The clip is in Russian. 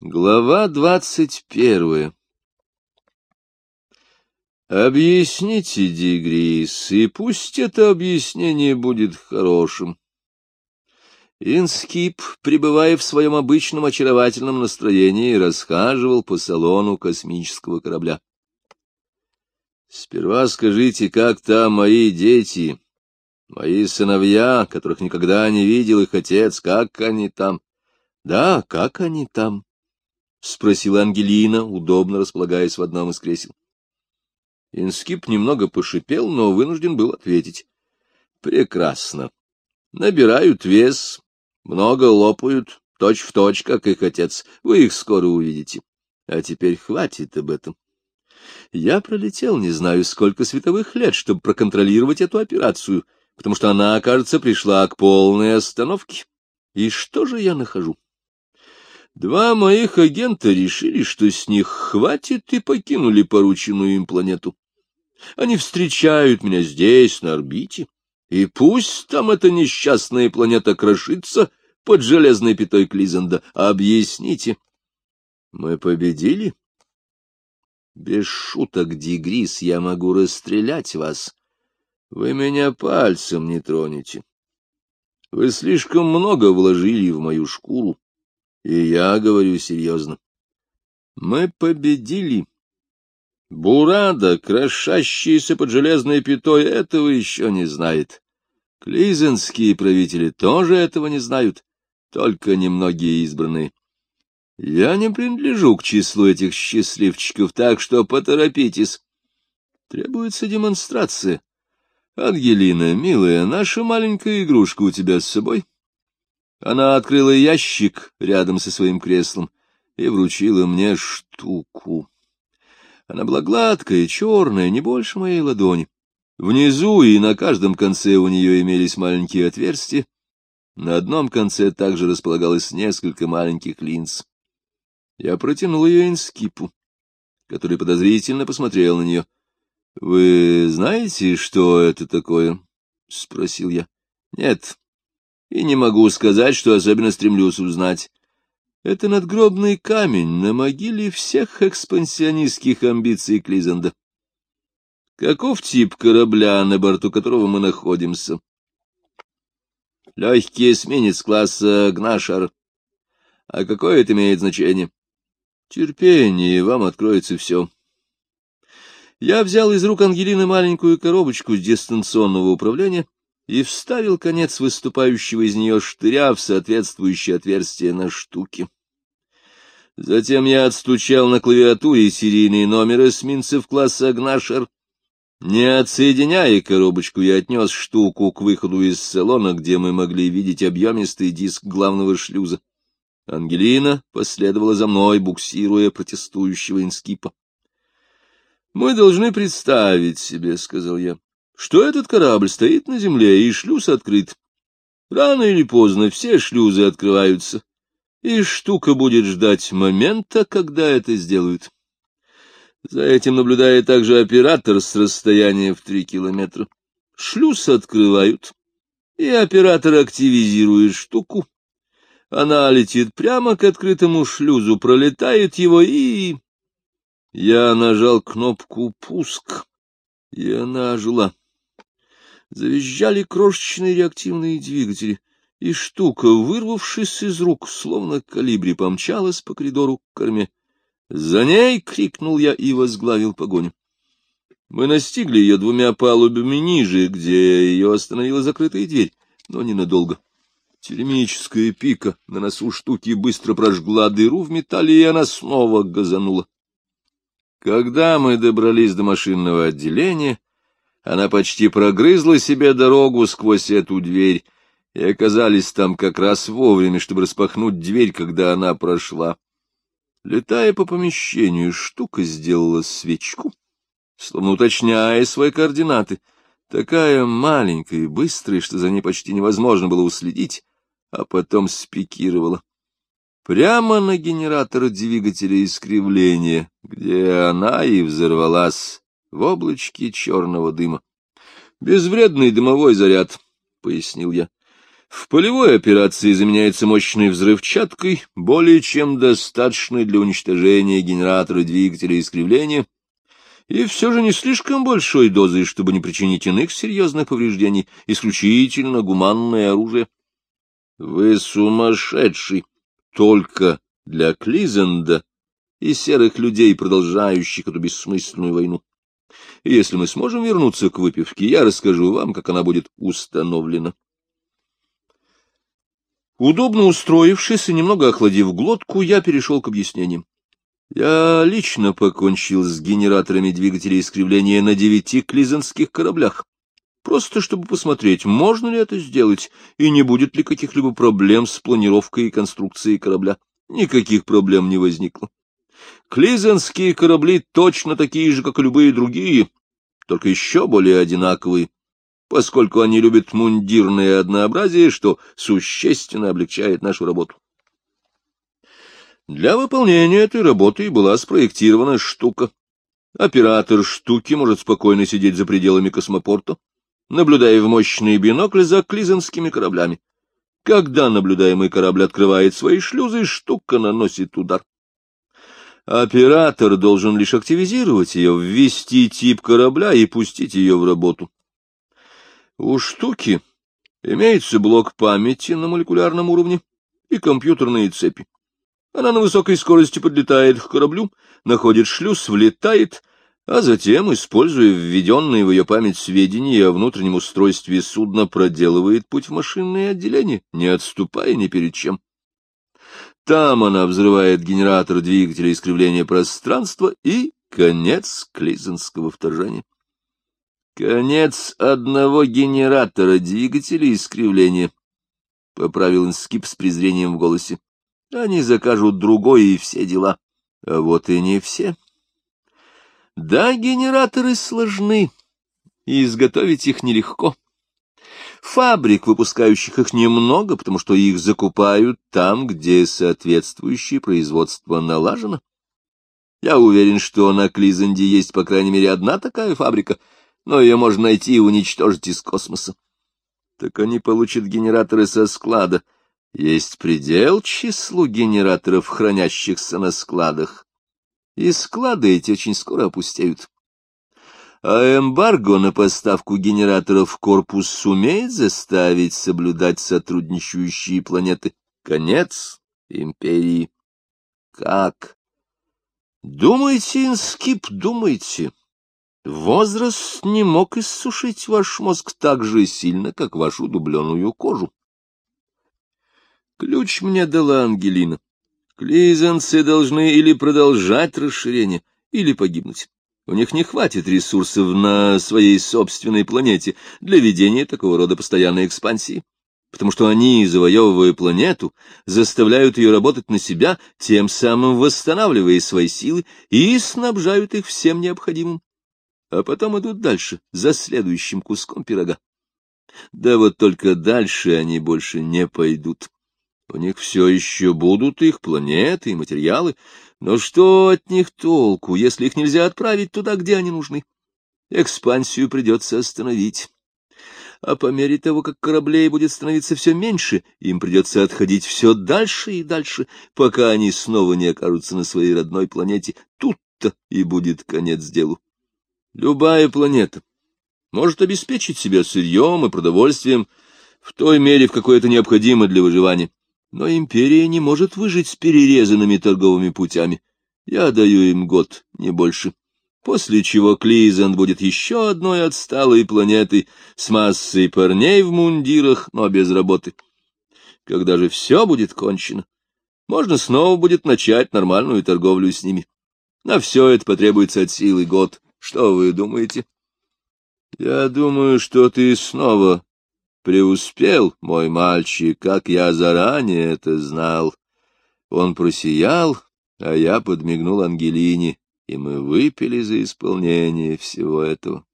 Глава двадцать первая Объясните, Дигрис, и пусть это объяснение будет хорошим. Инскип, пребывая в своем обычном очаровательном настроении, расхаживал по салону космического корабля. Сперва скажите, как там мои дети, мои сыновья, которых никогда не видел их отец, как они там? Да, как они там? — спросила Ангелина, удобно располагаясь в одном из кресел. Инскип немного пошипел, но вынужден был ответить. — Прекрасно. Набирают вес, много лопают, точь-в-точь, точь, как их отец. Вы их скоро увидите. А теперь хватит об этом. Я пролетел не знаю сколько световых лет, чтобы проконтролировать эту операцию, потому что она, кажется, пришла к полной остановке. И что же я нахожу? Два моих агента решили, что с них хватит, и покинули порученную им планету. Они встречают меня здесь, на орбите, и пусть там эта несчастная планета крошится под железной пятой Клизенда. Объясните. Мы победили? Без шуток, Дигрис, я могу расстрелять вас. Вы меня пальцем не тронете. Вы слишком много вложили в мою шкуру. И я говорю серьезно. Мы победили. Бурада, крошащаяся под железной пятой, этого еще не знает. Клизенские правители тоже этого не знают, только немногие избранные. Я не принадлежу к числу этих счастливчиков, так что поторопитесь. Требуется демонстрация. Ангелина, милая, наша маленькая игрушка у тебя с собой? — она открыла ящик рядом со своим креслом и вручила мне штуку. Она была гладкая, черная, не больше моей ладони. Внизу и на каждом конце у нее имелись маленькие отверстия. На одном конце также располагалось несколько маленьких линз. Я протянул ее инскипу, который подозрительно посмотрел на нее. — Вы знаете, что это такое? — спросил я. — Нет, и не могу сказать, что особенно стремлюсь узнать. Это надгробный камень на могиле всех экспансионистских амбиций Клизенда. Каков тип корабля, на борту которого мы находимся? Легкий эсминец класса Гнашар. А какое это имеет значение? Терпение, вам откроется все. Я взял из рук Ангелины маленькую коробочку с дистанционного управления и вставил конец выступающего из нее штыря в соответствующее отверстие на штуке. Затем я отстучал на клавиатуре серийные номеры эсминцев класса «Гнашер». Не отсоединяя коробочку, я отнес штуку к выходу из салона, где мы могли видеть объемистый диск главного шлюза. Ангелина последовала за мной, буксируя протестующего инскипа. — Мы должны представить себе, — сказал я, что этот корабль стоит на земле, и шлюз открыт. Рано или поздно все шлюзы открываются, и штука будет ждать момента, когда это сделают. За этим наблюдает также оператор с расстояния в три километра. Шлюз открывают, и оператор активизирует штуку. Она летит прямо к открытому шлюзу, пролетает его и... Я нажал кнопку «Пуск», и она ожила. Завизжали крошечные реактивные двигатели, и штука, вырвавшись из рук, словно калибри, помчалась по коридору к корме. «За ней!» — крикнул я и возглавил погоню. Мы настигли ее двумя палубами ниже, где ее остановила закрытая дверь, но ненадолго. Термическая пика на носу штуки быстро прожгла дыру в металле, и она снова газанула. Когда мы добрались до машинного отделения, она почти прогрызла себе дорогу сквозь эту дверь, и оказались там как раз вовремя, чтобы распахнуть дверь, когда она прошла. Летая по помещению, штука сделала свечку, словно уточняя свои координаты, такая маленькая и быстрая, что за ней почти невозможно было уследить, а потом спикировала. Прямо на генератор двигателя искривления, где она и взорвалась в облачке черного дыма. — Безвредный дымовой заряд, — пояснил я. В полевой операции заменяется мощной взрывчаткой, более чем достаточной для уничтожения генератора двигателя искривления, и все же не слишком большой дозой, чтобы не причинить иных серьезных повреждений, исключительно гуманное оружие. Вы сумасшедший! Только для Клизенда и серых людей, продолжающих эту бессмысленную войну. И если мы сможем вернуться к выпивке, я расскажу вам, как она будет установлена. Удобно устроившись и немного охладив глотку, я перешел к объяснениям. Я лично покончил с генераторами двигателей искривления на девяти клизенских кораблях, просто чтобы посмотреть, можно ли это сделать, и не будет ли каких-либо проблем с планировкой и конструкцией корабля. Никаких проблем не возникло. Клизенские корабли точно такие же, как и любые другие, только еще более одинаковые, поскольку они любят мундирное однообразие, что существенно облегчает нашу работу. Для выполнения этой работы была спроектирована штука. Оператор штуки может спокойно сидеть за пределами космопорта, наблюдая в мощные бинокли за клизенскими кораблями. Когда наблюдаемый корабль открывает свои шлюзы, штука наносит удар. Оператор должен лишь активизировать ее, ввести тип корабля и пустить ее в работу. У штуки имеется блок памяти на молекулярном уровне и компьютерные цепи. Она на высокой скорости подлетает к кораблю, находит шлюз, влетает, а затем, используя введенные в ее память сведения о внутреннем устройстве судна, проделывает путь в машинное отделение, не отступая ни перед чем. Там она взрывает генератор двигателя искривления пространства и конец клизенского вторжения. Конец одного генератора двигателя искривления, — поправил Инскип с презрением в голосе. Они закажут другое и все дела. А вот и не все. Да, генераторы сложны, и изготовить их нелегко. Фабрик, выпускающих их, немного, потому что их закупают там, где соответствующее производство налажено. Я уверен, что на Клизенде есть, по крайней мере, одна такая фабрика, но ее можно найти и уничтожить из космоса. Так они получат генераторы со склада. Есть предел числу генераторов, хранящихся на складах. И склады эти очень скоро опустеют а эмбарго на поставку генераторов корпус сумеет заставить соблюдать сотрудничающие планеты. Конец империи. Как? Думайте, Инскип, думайте. Возраст не мог иссушить ваш мозг так же сильно, как вашу дубленую кожу. Ключ мне дала Ангелина. Клизанцы должны или продолжать расширение, или погибнуть. У них не хватит ресурсов на своей собственной планете для ведения такого рода постоянной экспансии, потому что они, завоевывая планету, заставляют ее работать на себя, тем самым восстанавливая свои силы и снабжают их всем необходимым. А потом идут дальше, за следующим куском пирога. Да вот только дальше они больше не пойдут. У них все еще будут их планеты и материалы, но что от них толку, если их нельзя отправить туда, где они нужны? Экспансию придется остановить. А по мере того, как кораблей будет становиться все меньше, им придется отходить все дальше и дальше, пока они снова не окажутся на своей родной планете. Тут-то и будет конец делу. Любая планета может обеспечить себя сырьем и продовольствием в той мере, в какой это необходимо для выживания. Но империя не может выжить с перерезанными торговыми путями. Я даю им год, не больше. После чего Клизанд будет еще одной отсталой планетой с массой парней в мундирах, но без работы. Когда же все будет кончено, можно снова будет начать нормальную торговлю с ними. На все это потребуется от силы год. Что вы думаете? Я думаю, что ты снова преуспел, мой мальчик, как я заранее это знал. Он просиял, а я подмигнул Ангелине, и мы выпили за исполнение всего этого.